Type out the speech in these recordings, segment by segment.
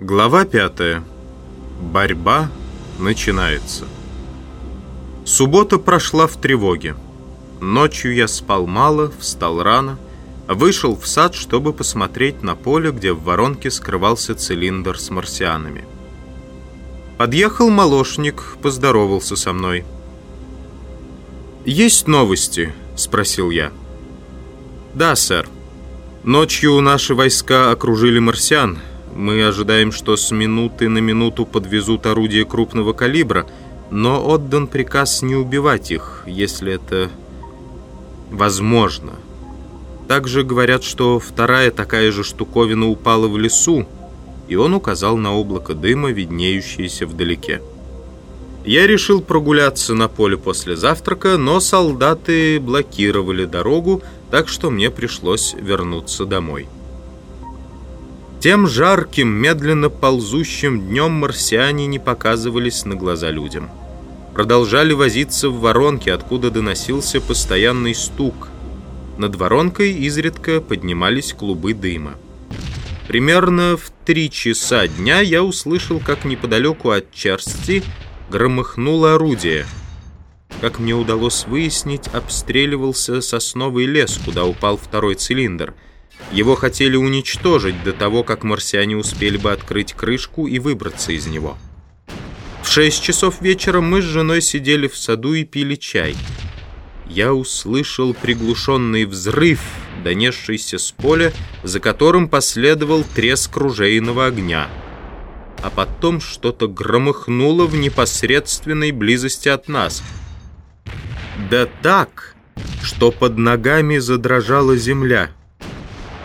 Глава 5. Борьба начинается. Суббота прошла в тревоге. Ночью я спал мало, встал рано, вышел в сад, чтобы посмотреть на поле, где в воронке скрывался цилиндр с марсианами. Подъехал молочник, поздоровался со мной. «Есть новости?» — спросил я. «Да, сэр. Ночью наши войска окружили марсиан». Мы ожидаем, что с минуты на минуту подвезут орудия крупного калибра, но отдан приказ не убивать их, если это возможно. Также говорят, что вторая такая же штуковина упала в лесу, и он указал на облако дыма, виднеющееся вдалеке. Я решил прогуляться на поле после завтрака, но солдаты блокировали дорогу, так что мне пришлось вернуться домой. Тем жарким, медленно ползущим днем марсиане не показывались на глаза людям. Продолжали возиться в воронке, откуда доносился постоянный стук. Над воронкой изредка поднимались клубы дыма. Примерно в три часа дня я услышал, как неподалеку от Черсти громыхнуло орудие. Как мне удалось выяснить, обстреливался сосновый лес, куда упал второй цилиндр — его хотели уничтожить до того, как марсиане успели бы открыть крышку и выбраться из него. В шесть часов вечера мы с женой сидели в саду и пили чай. Я услышал приглушенный взрыв, донесшийся с поля, за которым последовал треск ружейного огня. А потом что-то громыхнуло в непосредственной близости от нас. Да так, что под ногами задрожала земля.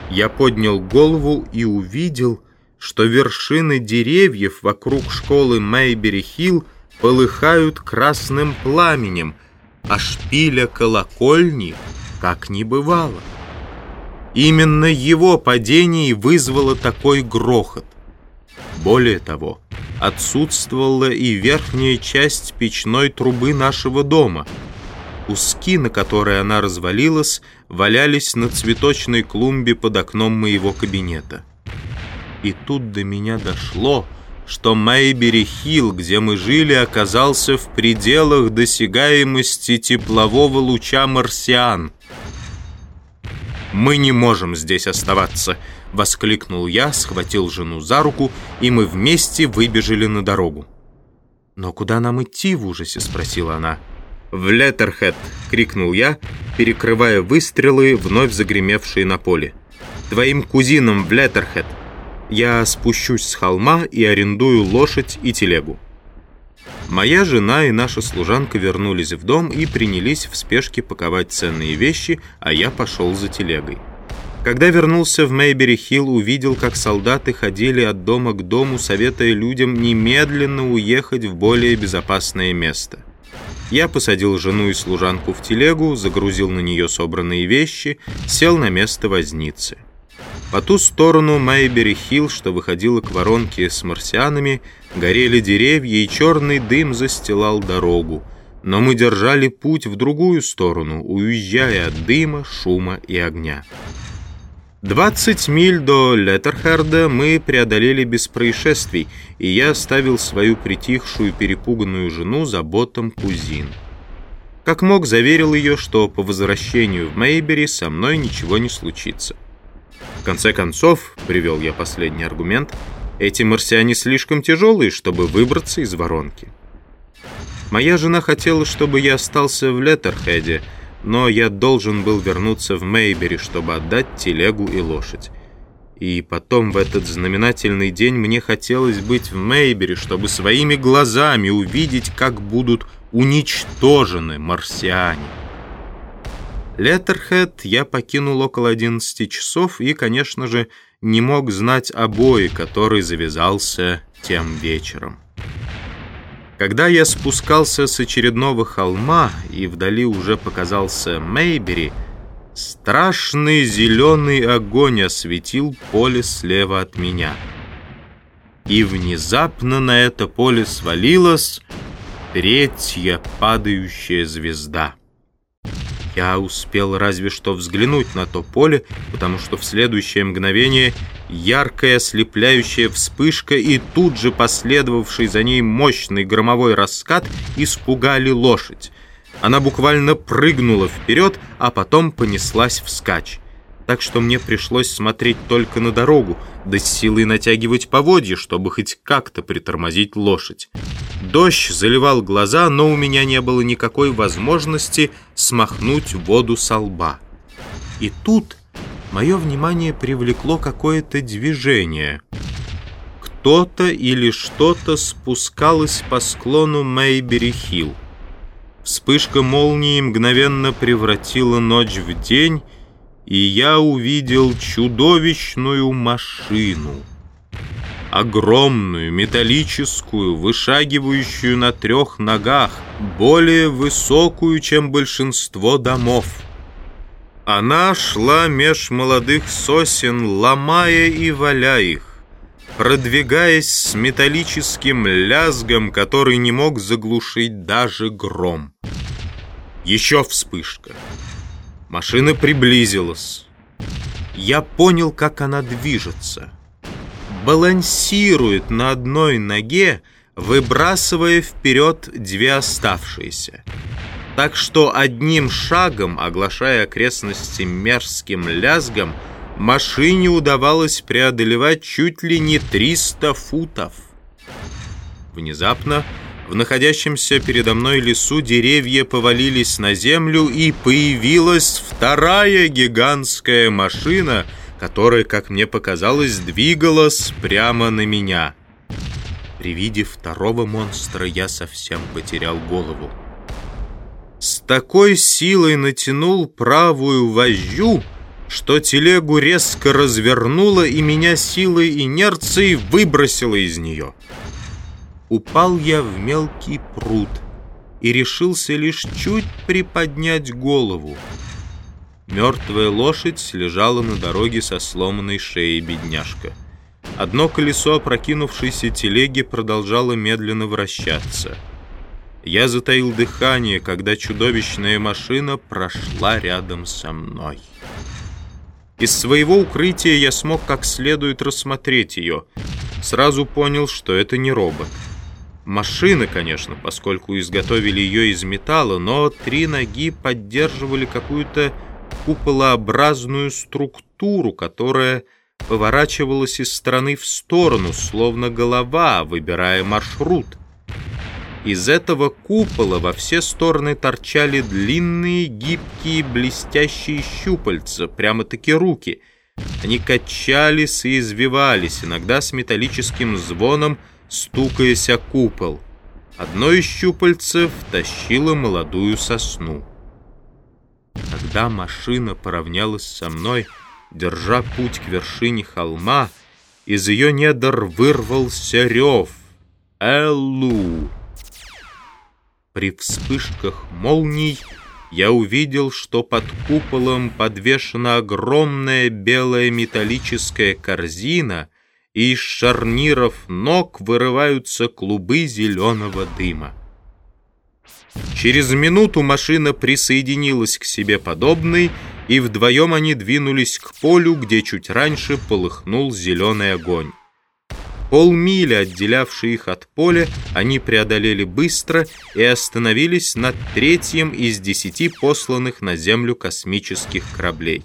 Я поднял голову и увидел, что вершины деревьев вокруг школы Мейбери-Хилл полыхают красным пламенем, а шпиля колокольни как не бывало. Именно его падение вызвало такой грохот. Более того, отсутствовала и верхняя часть печной трубы нашего дома — Куски, на которые она развалилась, валялись на цветочной клумбе под окном моего кабинета. И тут до меня дошло, что Мэйбери Хилл, где мы жили, оказался в пределах досягаемости теплового луча марсиан. «Мы не можем здесь оставаться!» — воскликнул я, схватил жену за руку, и мы вместе выбежали на дорогу. «Но куда нам идти?» — в ужасе спросила она. «В Леттерхед!» — крикнул я, перекрывая выстрелы, вновь загремевшие на поле. «Твоим кузинам в Леттерхед! Я спущусь с холма и арендую лошадь и телегу». Моя жена и наша служанка вернулись в дом и принялись в спешке паковать ценные вещи, а я пошел за телегой. Когда вернулся в Мейбери-Хилл, увидел, как солдаты ходили от дома к дому, советуя людям немедленно уехать в более безопасное место. Я посадил жену и служанку в телегу, загрузил на нее собранные вещи, сел на место возницы. По ту сторону Майбери-Хилл, что выходило к воронке с марсианами, горели деревья, и черный дым застилал дорогу. Но мы держали путь в другую сторону, уезжая от дыма, шума и огня. 20 миль до Леттерхерда мы преодолели без происшествий, и я оставил свою притихшую перепуганную жену заботам кузин. Как мог, заверил ее, что по возвращению в Мейбери со мной ничего не случится. В конце концов, привел я последний аргумент, эти марсиане слишком тяжелые, чтобы выбраться из воронки. Моя жена хотела, чтобы я остался в Леттерхеде, но я должен был вернуться в Мейбери, чтобы отдать телегу и лошадь. И потом в этот знаменательный день мне хотелось быть в Мейбери, чтобы своими глазами увидеть, как будут уничтожены марсиане. Леттерхед я покинул около 11 часов и, конечно же, не мог знать о бое, который завязался тем вечером. Когда я спускался с очередного холма, и вдали уже показался Мейбери, страшный зеленый огонь осветил поле слева от меня. И внезапно на это поле свалилась третья падающая звезда. Я успел разве что взглянуть на то поле, потому что в следующее мгновение яркая ослепляющая вспышка и тут же последовавший за ней мощный громовой раскат испугали лошадь. Она буквально прыгнула вперед, а потом понеслась вскачь так что мне пришлось смотреть только на дорогу, да с силой натягивать поводья, чтобы хоть как-то притормозить лошадь. Дождь заливал глаза, но у меня не было никакой возможности смахнуть воду со лба. И тут мое внимание привлекло какое-то движение. Кто-то или что-то спускалось по склону Мейбери-Хилл. Вспышка молнии мгновенно превратила ночь в день, и я увидел чудовищную машину. Огромную, металлическую, вышагивающую на трех ногах, более высокую, чем большинство домов. Она шла меж молодых сосен, ломая и валя их, продвигаясь с металлическим лязгом, который не мог заглушить даже гром. Еще вспышка. Машина приблизилась. Я понял, как она движется. Балансирует на одной ноге, выбрасывая вперед две оставшиеся. Так что одним шагом, оглашая окрестности мерзким лязгом, машине удавалось преодолевать чуть ли не 300 футов. Внезапно в находящемся передо мной лесу деревья повалились на землю, и появилась вторая гигантская машина, которая, как мне показалось, двигалась прямо на меня. При виде второго монстра я совсем потерял голову. С такой силой натянул правую вожжу, что телегу резко развернуло и меня силой инерции выбросило из нее упал я в мелкий пруд и решился лишь чуть приподнять голову. Мертвая лошадь лежала на дороге со сломанной шеей бедняжка. Одно колесо опрокинувшейся телеги продолжало медленно вращаться. Я затаил дыхание, когда чудовищная машина прошла рядом со мной. Из своего укрытия я смог как следует рассмотреть ее. Сразу понял, что это не робот. Машина, конечно, поскольку изготовили ее из металла, но три ноги поддерживали какую-то куполообразную структуру, которая поворачивалась из стороны в сторону, словно голова, выбирая маршрут. Из этого купола во все стороны торчали длинные, гибкие, блестящие щупальца, прямо-таки руки. Они качались и извивались, иногда с металлическим звоном, стукаясь о купол. Одно из щупальцев тащило молодую сосну. Когда машина поравнялась со мной, держа путь к вершине холма, из ее недр вырвался рев. «Эллу!» При вспышках молний я увидел, что под куполом подвешена огромная белая металлическая корзина — и из шарниров ног вырываются клубы зеленого дыма. Через минуту машина присоединилась к себе подобной, и вдвоем они двинулись к полю, где чуть раньше полыхнул зеленый огонь. Полмили, отделявшие их от поля, они преодолели быстро и остановились над третьим из десяти посланных на Землю космических кораблей.